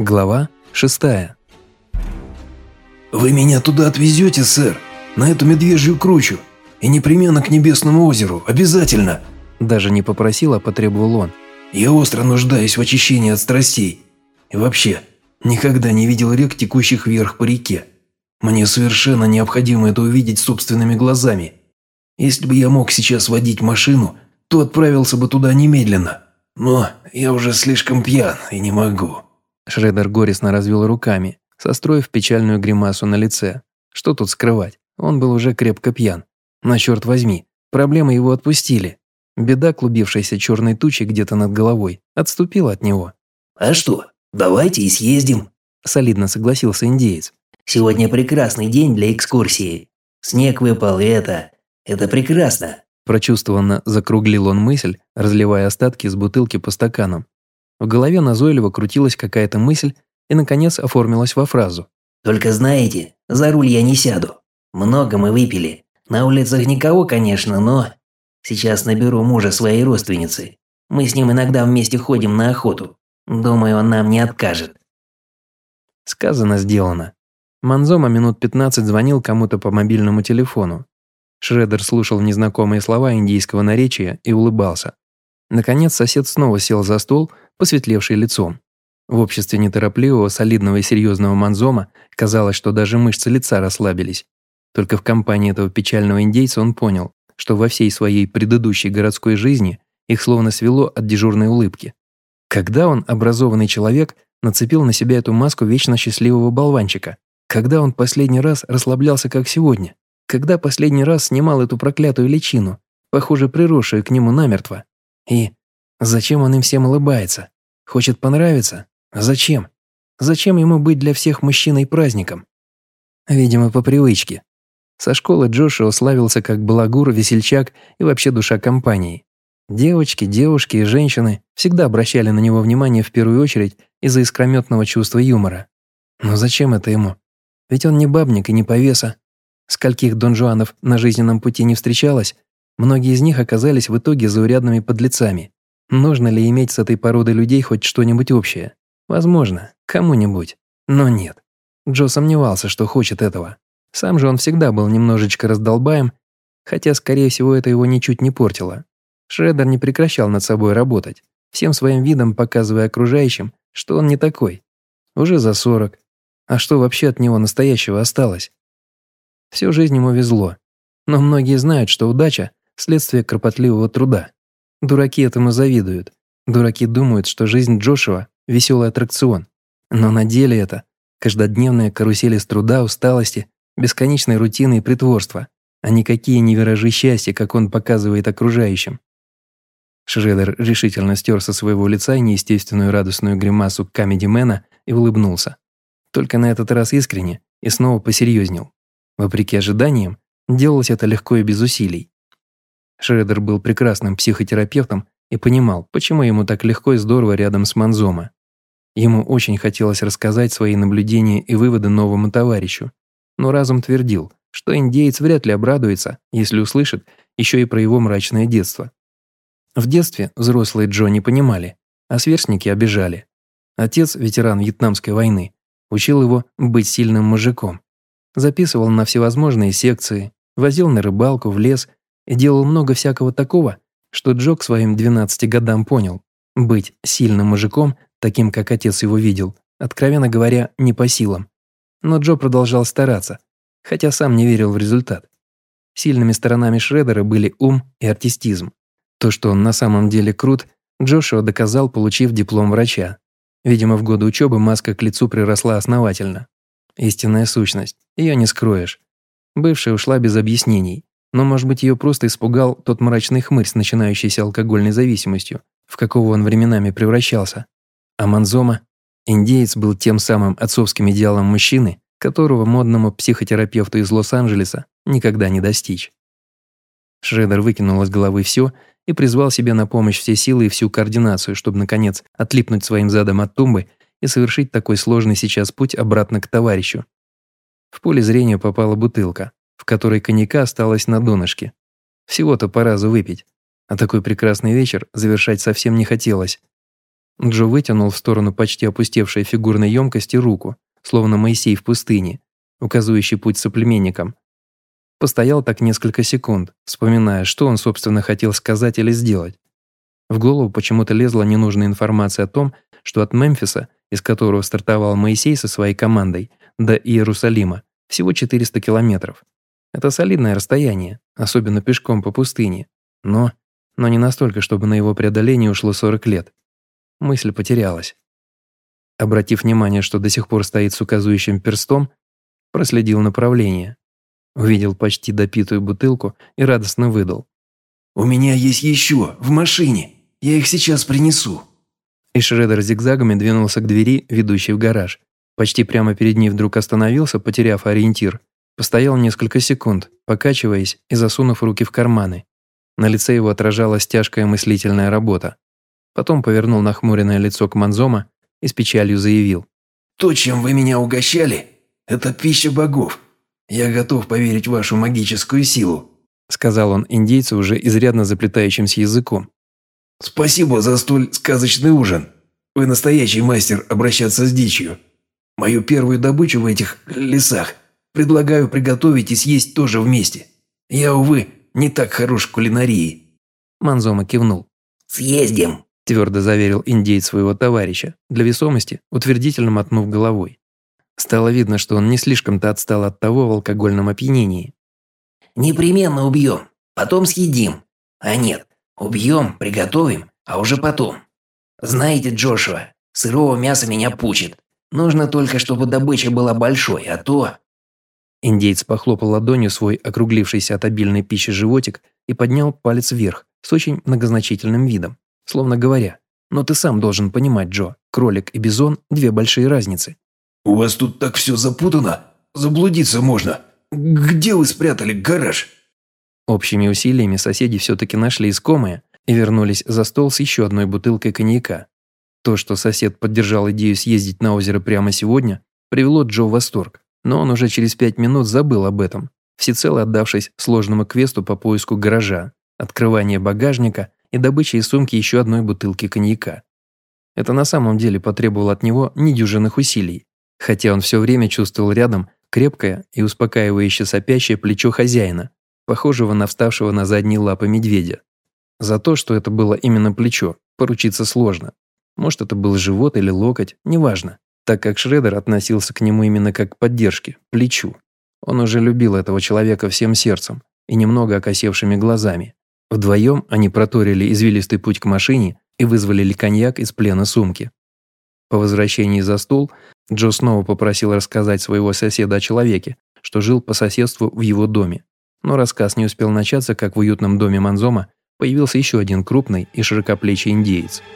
Глава 6 «Вы меня туда отвезете, сэр? На эту медвежью кручу? И непременно к Небесному озеру, обязательно!» Даже не попросил, а потребовал он. «Я остро нуждаюсь в очищении от страстей. И вообще, никогда не видел рек, текущих вверх по реке. Мне совершенно необходимо это увидеть собственными глазами. Если бы я мог сейчас водить машину, то отправился бы туда немедленно. Но я уже слишком пьян и не могу». Шредер горестно развел руками, состроив печальную гримасу на лице. Что тут скрывать? Он был уже крепко пьян. На черт возьми, проблемы его отпустили. Беда, клубившаяся черной тучей где-то над головой, отступила от него. «А что, давайте и съездим», – солидно согласился индеец. «Сегодня прекрасный день для экскурсии. Снег выпал, и это... это прекрасно». Прочувствованно закруглил он мысль, разливая остатки из бутылки по стаканам. В голове назойливо крутилась какая-то мысль и, наконец, оформилась во фразу. «Только знаете, за руль я не сяду. Много мы выпили. На улицах никого, конечно, но... Сейчас наберу мужа своей родственницы. Мы с ним иногда вместе ходим на охоту. Думаю, он нам не откажет». Сказано, сделано. Манзома минут 15 звонил кому-то по мобильному телефону. Шредер слушал незнакомые слова индийского наречия и улыбался. Наконец сосед снова сел за стол, посветлевший лицом. В обществе неторопливого, солидного и серьезного Манзома казалось, что даже мышцы лица расслабились. Только в компании этого печального индейца он понял, что во всей своей предыдущей городской жизни их словно свело от дежурной улыбки. Когда он, образованный человек, нацепил на себя эту маску вечно счастливого болванчика? Когда он последний раз расслаблялся, как сегодня? Когда последний раз снимал эту проклятую личину, похоже, приросшую к нему намертво? И зачем он им всем улыбается? Хочет понравиться? Зачем? Зачем ему быть для всех мужчиной праздником? Видимо, по привычке. Со школы Джошуа славился как балагур, весельчак и вообще душа компании. Девочки, девушки и женщины всегда обращали на него внимание в первую очередь из-за искрометного чувства юмора. Но зачем это ему? Ведь он не бабник и не повеса, Скольких донжуанов на жизненном пути не встречалось, многие из них оказались в итоге заурядными подлецами. Нужно ли иметь с этой породой людей хоть что-нибудь общее? Возможно, кому-нибудь. Но нет. Джо сомневался, что хочет этого. Сам же он всегда был немножечко раздолбаем, хотя, скорее всего, это его ничуть не портило. Шреддер не прекращал над собой работать, всем своим видом показывая окружающим, что он не такой. Уже за сорок. А что вообще от него настоящего осталось? Всю жизнь ему везло. Но многие знают, что удача – следствие кропотливого труда. Дураки этому завидуют. Дураки думают, что жизнь Джошуа – веселый аттракцион. Но на деле это – каждодневная карусель из труда, усталости, бесконечной рутины и притворства, а никакие не виражи счастья, как он показывает окружающим. Шредер решительно стер со своего лица неестественную радостную гримасу комедимена и улыбнулся. Только на этот раз искренне и снова посерьезнел. Вопреки ожиданиям, делалось это легко и без усилий. Шредер был прекрасным психотерапевтом и понимал, почему ему так легко и здорово рядом с Манзома. Ему очень хотелось рассказать свои наблюдения и выводы новому товарищу, но разум твердил, что индеец вряд ли обрадуется, если услышит еще и про его мрачное детство. В детстве взрослые Джо не понимали, а сверстники обижали. Отец, ветеран Вьетнамской войны, учил его быть сильным мужиком, записывал на всевозможные секции, возил на рыбалку в лес и делал много всякого такого, что Джо к своим 12 годам понял. Быть сильным мужиком, таким как отец его видел, откровенно говоря, не по силам. Но Джо продолжал стараться, хотя сам не верил в результат. Сильными сторонами Шредера были ум и артистизм. То, что он на самом деле крут, Джошуа доказал, получив диплом врача. Видимо, в годы учебы маска к лицу приросла основательно. Истинная сущность. Ее не скроешь. Бывшая ушла без объяснений. Но, может быть, ее просто испугал тот мрачный хмырь с начинающейся алкогольной зависимостью, в какого он временами превращался. А Манзома, индеец, был тем самым отцовским идеалом мужчины, которого модному психотерапевту из Лос-Анджелеса никогда не достичь. Шредер выкинул из головы все и призвал себе на помощь все силы и всю координацию, чтобы, наконец, отлипнуть своим задом от тумбы и совершить такой сложный сейчас путь обратно к товарищу. В поле зрения попала бутылка, в которой коньяка осталось на донышке. Всего-то по разу выпить, а такой прекрасный вечер завершать совсем не хотелось. Джо вытянул в сторону почти опустевшей фигурной емкости руку, словно Моисей в пустыне, указывающий путь соплеменникам. Постоял так несколько секунд, вспоминая, что он, собственно, хотел сказать или сделать. В голову почему-то лезла ненужная информация о том, что от Мемфиса, из которого стартовал Моисей со своей командой, до Иерусалима, всего 400 километров. Это солидное расстояние, особенно пешком по пустыне. Но, но не настолько, чтобы на его преодоление ушло 40 лет. Мысль потерялась. Обратив внимание, что до сих пор стоит с указывающим перстом, проследил направление. Увидел почти допитую бутылку и радостно выдал. «У меня есть еще, в машине. Я их сейчас принесу». И Шредер зигзагами двинулся к двери, ведущей в гараж. Почти прямо перед ней вдруг остановился, потеряв ориентир. Постоял несколько секунд, покачиваясь и засунув руки в карманы. На лице его отражалась тяжкая мыслительная работа. Потом повернул нахмуренное лицо к Манзома и с печалью заявил. «То, чем вы меня угощали, это пища богов. Я готов поверить в вашу магическую силу», сказал он индейцу уже изрядно заплетающимся языком. «Спасибо за столь сказочный ужин. Вы настоящий мастер обращаться с дичью. Мою первую добычу в этих лесах предлагаю приготовить и съесть тоже вместе. Я, увы, не так хорош в кулинарии». Манзома кивнул. «Съездим», – твердо заверил индейец своего товарища, для весомости утвердительно мотнув головой. Стало видно, что он не слишком-то отстал от того в алкогольном опьянении. «Непременно убьем, потом съедим. А нет, убьем, приготовим, а уже потом. Знаете, Джошуа, сырого мяса меня пучит. Нужно только, чтобы добыча была большой, а то...» Индейец похлопал ладонью свой округлившийся от обильной пищи животик и поднял палец вверх с очень многозначительным видом, словно говоря, «Но ты сам должен понимать, Джо, кролик и бизон – две большие разницы». «У вас тут так все запутано, заблудиться можно. Где вы спрятали гараж?» Общими усилиями соседи все-таки нашли искомое и вернулись за стол с еще одной бутылкой коньяка. То, что сосед поддержал идею съездить на озеро прямо сегодня, привело Джо в восторг, но он уже через пять минут забыл об этом, всецело отдавшись сложному квесту по поиску гаража, открывания багажника и добыче из сумки еще одной бутылки коньяка. Это на самом деле потребовало от него недюжинных усилий, хотя он все время чувствовал рядом крепкое и успокаивающе сопящее плечо хозяина, похожего на вставшего на задние лапы медведя. За то, что это было именно плечо, поручиться сложно. Может, это был живот или локоть, неважно, так как Шредер относился к нему именно как к поддержке, плечу. Он уже любил этого человека всем сердцем и немного окосевшими глазами. Вдвоем они проторили извилистый путь к машине и вызвали коньяк из плена сумки. По возвращении за стол Джо снова попросил рассказать своего соседа о человеке, что жил по соседству в его доме. Но рассказ не успел начаться, как в уютном доме Манзома появился еще один крупный и широкоплечий индеец –